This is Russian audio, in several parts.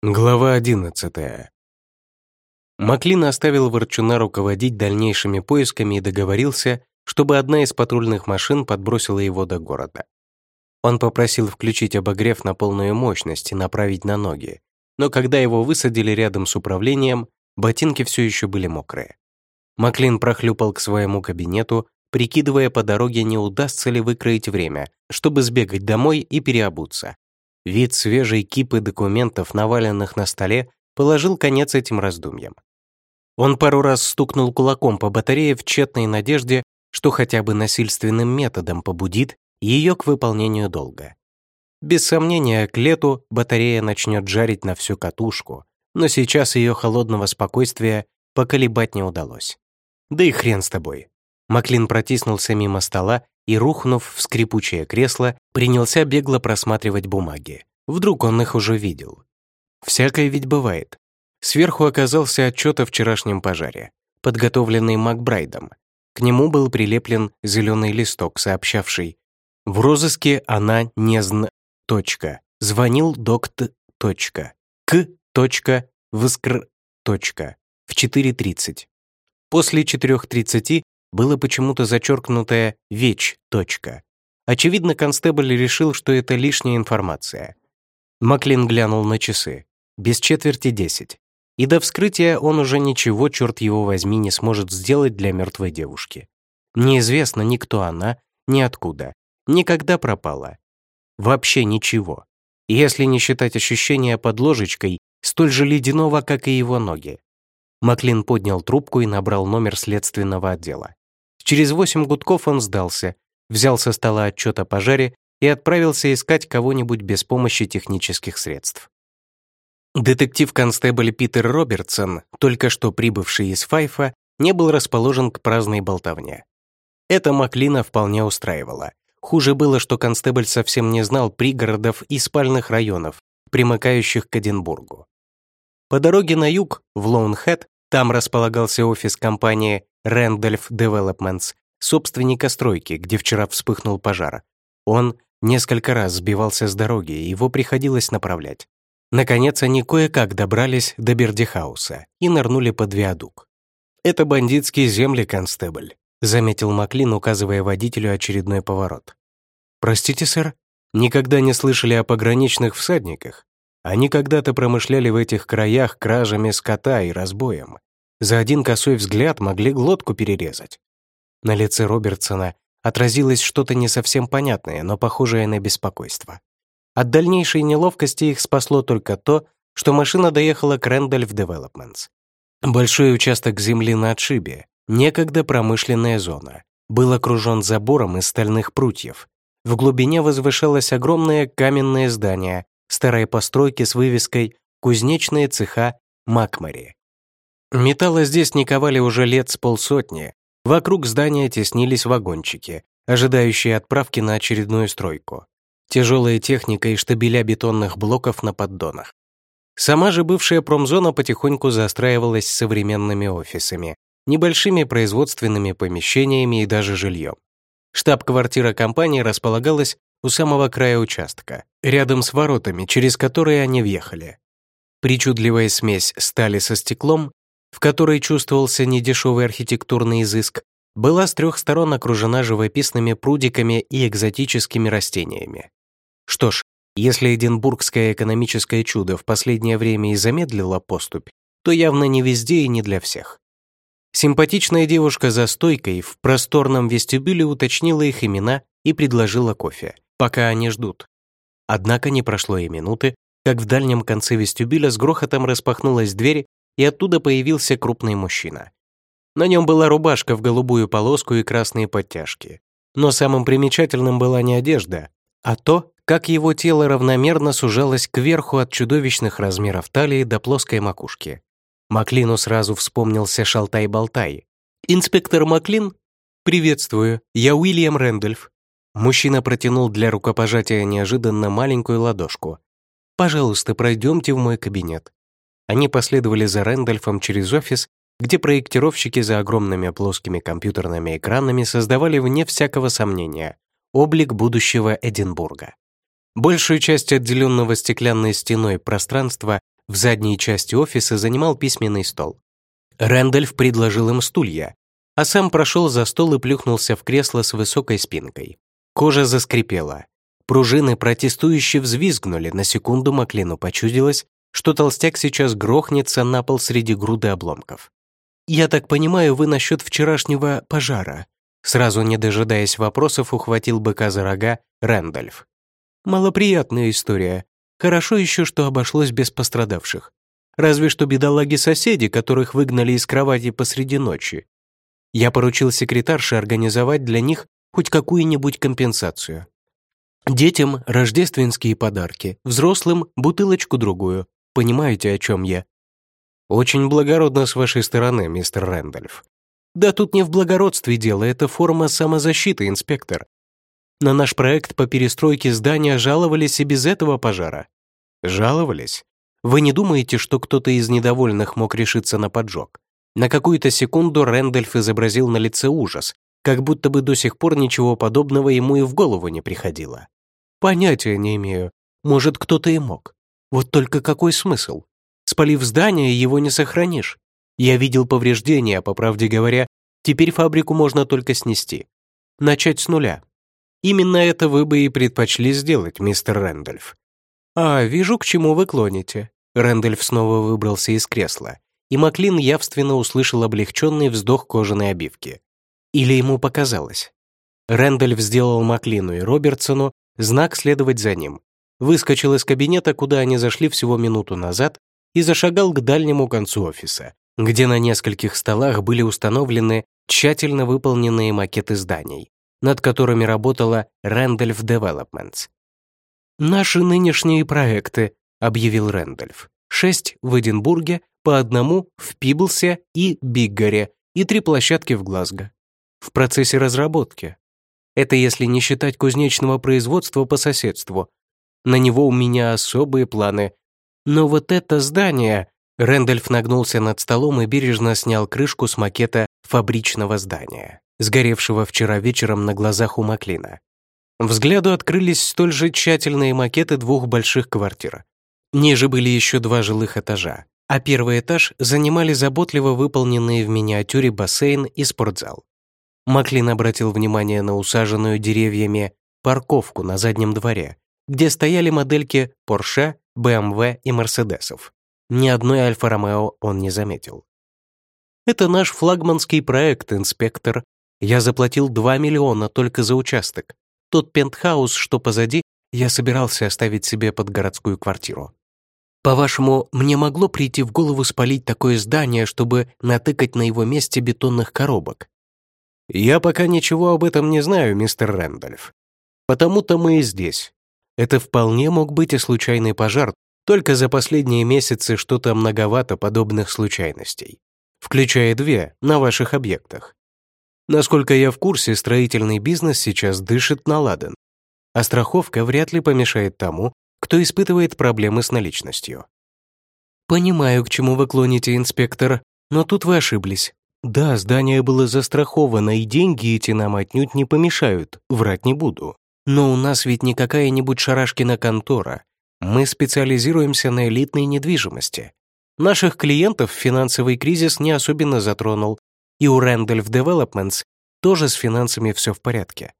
Глава 11. Маклин оставил Ворчуна руководить дальнейшими поисками и договорился, чтобы одна из патрульных машин подбросила его до города. Он попросил включить обогрев на полную мощность и направить на ноги, но когда его высадили рядом с управлением, ботинки все еще были мокрые. Маклин прохлюпал к своему кабинету, прикидывая по дороге, не удастся ли выкроить время, чтобы сбегать домой и переобуться. Вид свежей кипы документов, наваленных на столе, положил конец этим раздумьям. Он пару раз стукнул кулаком по батарее в тщетной надежде, что хотя бы насильственным методом побудит ее к выполнению долга. Без сомнения, к лету батарея начнет жарить на всю катушку, но сейчас ее холодного спокойствия поколебать не удалось. Да и хрен с тобой. Маклин протиснулся мимо стола и, рухнув в скрипучее кресло, принялся бегло просматривать бумаги. Вдруг он их уже видел. Всякое ведь бывает. Сверху оказался отчет о вчерашнем пожаре, подготовленный Макбрайдом. К нему был прилеплен зеленый листок, сообщавший «В розыске она не зн... Точка. Звонил докт... Точка. К... Точка. Воскр... Точка. В 4.30. После 4.30 было почему-то зачеркнутое «Веч. Точка». Очевидно, констебль решил, что это лишняя информация. Маклин глянул на часы. Без четверти десять. И до вскрытия он уже ничего, черт его возьми, не сможет сделать для мертвой девушки. Неизвестно ни кто она, ни откуда. Никогда пропала. Вообще ничего. Если не считать ощущения под ложечкой, столь же ледяного, как и его ноги. Маклин поднял трубку и набрал номер следственного отдела. Через восемь гудков он сдался, взял со стола отчет о пожаре и отправился искать кого-нибудь без помощи технических средств. Детектив-констебль Питер Робертсон, только что прибывший из Файфа, не был расположен к праздной болтовне. Это Маклина вполне устраивало. Хуже было, что констебль совсем не знал пригородов и спальных районов, примыкающих к Эдинбургу. По дороге на юг, в Лоунхэт, там располагался офис компании Randolph Developments, собственника стройки, где вчера вспыхнул пожар. Он несколько раз сбивался с дороги, его приходилось направлять. Наконец они кое-как добрались до Бердихауса и нырнули под виадук. «Это бандитские земли, констебль», заметил Маклин, указывая водителю очередной поворот. «Простите, сэр, никогда не слышали о пограничных всадниках? Они когда-то промышляли в этих краях кражами скота и разбоем. За один косой взгляд могли глотку перерезать. На лице Робертсона отразилось что-то не совсем понятное, но похожее на беспокойство. От дальнейшей неловкости их спасло только то, что машина доехала к Рэндальф Developments. Большой участок земли на отшибе, некогда промышленная зона, был окружен забором из стальных прутьев. В глубине возвышалось огромное каменное здание старой постройки с вывеской «Кузнечные цеха Макмари». Металла здесь не ковали уже лет с полсотни. Вокруг здания теснились вагончики, ожидающие отправки на очередную стройку. Тяжелая техника и штабеля бетонных блоков на поддонах. Сама же бывшая промзона потихоньку застраивалась современными офисами, небольшими производственными помещениями и даже жильем. Штаб-квартира компании располагалась у самого края участка, рядом с воротами, через которые они въехали. Причудливая смесь стали со стеклом, в которой чувствовался недешевый архитектурный изыск, была с трех сторон окружена живописными прудиками и экзотическими растениями. Что ж, если эдинбургское экономическое чудо в последнее время и замедлило поступь, то явно не везде и не для всех. Симпатичная девушка за стойкой в просторном вестибюле уточнила их имена и предложила кофе пока они ждут. Однако не прошло и минуты, как в дальнем конце вестибюля с грохотом распахнулась дверь, и оттуда появился крупный мужчина. На нем была рубашка в голубую полоску и красные подтяжки. Но самым примечательным была не одежда, а то, как его тело равномерно сужалось кверху от чудовищных размеров талии до плоской макушки. Маклину сразу вспомнился Шалтай-Болтай. «Инспектор Маклин?» «Приветствую, я Уильям Рэндольф. Мужчина протянул для рукопожатия неожиданно маленькую ладошку. «Пожалуйста, пройдемте в мой кабинет». Они последовали за Рэндольфом через офис, где проектировщики за огромными плоскими компьютерными экранами создавали вне всякого сомнения облик будущего Эдинбурга. Большую часть отделенного стеклянной стеной пространства в задней части офиса занимал письменный стол. Рэндольф предложил им стулья, а сам прошел за стол и плюхнулся в кресло с высокой спинкой. Кожа заскрипела. Пружины протестующе взвизгнули, на секунду Маклину почудилось, что толстяк сейчас грохнется на пол среди груды обломков. «Я так понимаю, вы насчет вчерашнего пожара?» Сразу не дожидаясь вопросов, ухватил быка за рога Рэндольф. «Малоприятная история. Хорошо еще, что обошлось без пострадавших. Разве что бедолаги-соседи, которых выгнали из кровати посреди ночи. Я поручил секретарше организовать для них хоть какую-нибудь компенсацию. Детям рождественские подарки, взрослым бутылочку-другую. Понимаете, о чем я? Очень благородно с вашей стороны, мистер Рэндольф. Да тут не в благородстве дело, это форма самозащиты, инспектор. На наш проект по перестройке здания жаловались и без этого пожара. Жаловались? Вы не думаете, что кто-то из недовольных мог решиться на поджог? На какую-то секунду Рэндольф изобразил на лице ужас, как будто бы до сих пор ничего подобного ему и в голову не приходило. Понятия не имею. Может, кто-то и мог. Вот только какой смысл? Спалив здание, его не сохранишь. Я видел повреждения, по правде говоря, теперь фабрику можно только снести. Начать с нуля. Именно это вы бы и предпочли сделать, мистер Рэндольф. «А, вижу, к чему вы клоните». Рэндольф снова выбрался из кресла, и Маклин явственно услышал облегченный вздох кожаной обивки. Или ему показалось. Рэндольф сделал Маклину и Робертсону знак следовать за ним, выскочил из кабинета, куда они зашли всего минуту назад, и зашагал к дальнему концу офиса, где на нескольких столах были установлены тщательно выполненные макеты зданий, над которыми работала Randolph Developments. «Наши нынешние проекты», — объявил Рэндольф. «Шесть в Эдинбурге, по одному в Пиблсе и Биггаре и три площадки в Глазго. В процессе разработки. Это если не считать кузнечного производства по соседству. На него у меня особые планы. Но вот это здание...» Рэндольф нагнулся над столом и бережно снял крышку с макета фабричного здания, сгоревшего вчера вечером на глазах у Маклина. Взгляду открылись столь же тщательные макеты двух больших квартир. Ниже были еще два жилых этажа, а первый этаж занимали заботливо выполненные в миниатюре бассейн и спортзал. Маклин обратил внимание на усаженную деревьями парковку на заднем дворе, где стояли модельки Porsche, BMW и Мерседесов. Ни одной Альфа-Ромео он не заметил. «Это наш флагманский проект, инспектор. Я заплатил 2 миллиона только за участок. Тот пентхаус, что позади, я собирался оставить себе под городскую квартиру. По-вашему, мне могло прийти в голову спалить такое здание, чтобы натыкать на его месте бетонных коробок? Я пока ничего об этом не знаю, мистер Рэндольф. Потому-то мы и здесь. Это вполне мог быть и случайный пожар, только за последние месяцы что-то многовато подобных случайностей, включая две на ваших объектах. Насколько я в курсе, строительный бизнес сейчас дышит на ладан, а страховка вряд ли помешает тому, кто испытывает проблемы с наличностью. «Понимаю, к чему вы клоните, инспектор, но тут вы ошиблись. Да, здание было застраховано, и деньги эти нам отнюдь не помешают, врать не буду. Но у нас ведь не какая-нибудь шарашкина контора. Мы специализируемся на элитной недвижимости. Наших клиентов финансовый кризис не особенно затронул, и у Randolph Developments тоже с финансами все в порядке.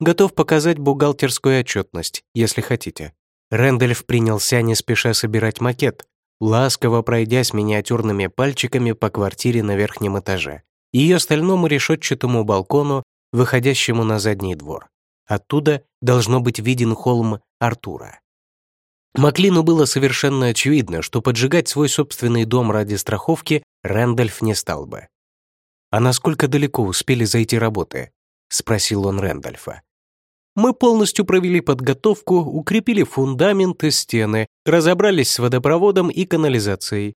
Готов показать бухгалтерскую отчетность, если хотите. Рэндольф принялся не спеша собирать макет, ласково пройдясь миниатюрными пальчиками по квартире на верхнем этаже и ее стальному решетчатому балкону, выходящему на задний двор. Оттуда должно быть виден холм Артура. Маклину было совершенно очевидно, что поджигать свой собственный дом ради страховки Рэндольф не стал бы. «А насколько далеко успели зайти работы?» — спросил он Рэндольфа. «Мы полностью провели подготовку, укрепили фундамент и стены, разобрались с водопроводом и канализацией.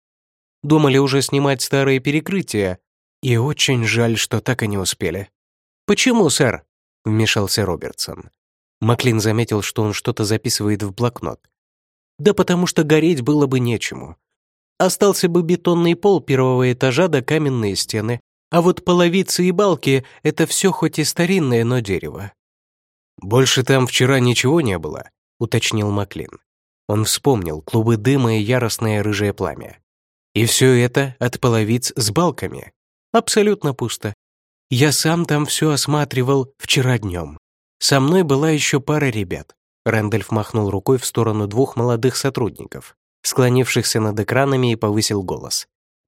Думали уже снимать старые перекрытия, и очень жаль, что так и не успели». «Почему, сэр?» — вмешался Робертсон. Маклин заметил, что он что-то записывает в блокнот. «Да потому что гореть было бы нечему. Остался бы бетонный пол первого этажа да каменные стены, а вот половицы и балки — это все хоть и старинное, но дерево. «Больше там вчера ничего не было», — уточнил Маклин. Он вспомнил клубы дыма и яростное рыжее пламя. И все это от половиц с балками. Абсолютно пусто. Я сам там все осматривал вчера днем. Со мной была еще пара ребят. Рэндальф махнул рукой в сторону двух молодых сотрудников, склонившихся над экранами и повысил голос.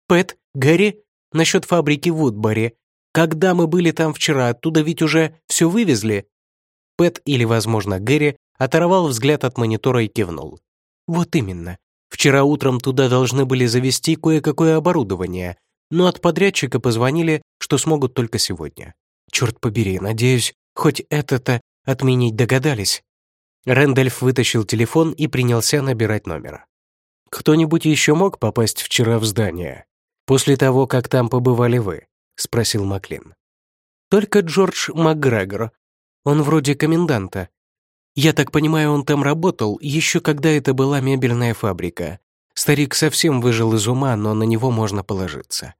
«Пэт, Гэри, насчет фабрики в Вудборе. Когда мы были там вчера, оттуда ведь уже все вывезли?» Пэт или, возможно, Гэри оторвал взгляд от монитора и кивнул. «Вот именно. Вчера утром туда должны были завести кое-какое оборудование, но от подрядчика позвонили, что смогут только сегодня. Черт побери, надеюсь, хоть это-то отменить догадались». Рэндальф вытащил телефон и принялся набирать номер. «Кто-нибудь еще мог попасть вчера в здание? После того, как там побывали вы?» — спросил Маклин. «Только Джордж МакГрегор. Он вроде коменданта. Я так понимаю, он там работал, еще когда это была мебельная фабрика. Старик совсем выжил из ума, но на него можно положиться.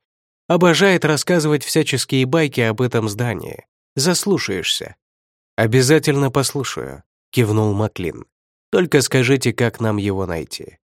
Обожает рассказывать всяческие байки об этом здании. Заслушаешься. «Обязательно послушаю», — кивнул Маклин. «Только скажите, как нам его найти».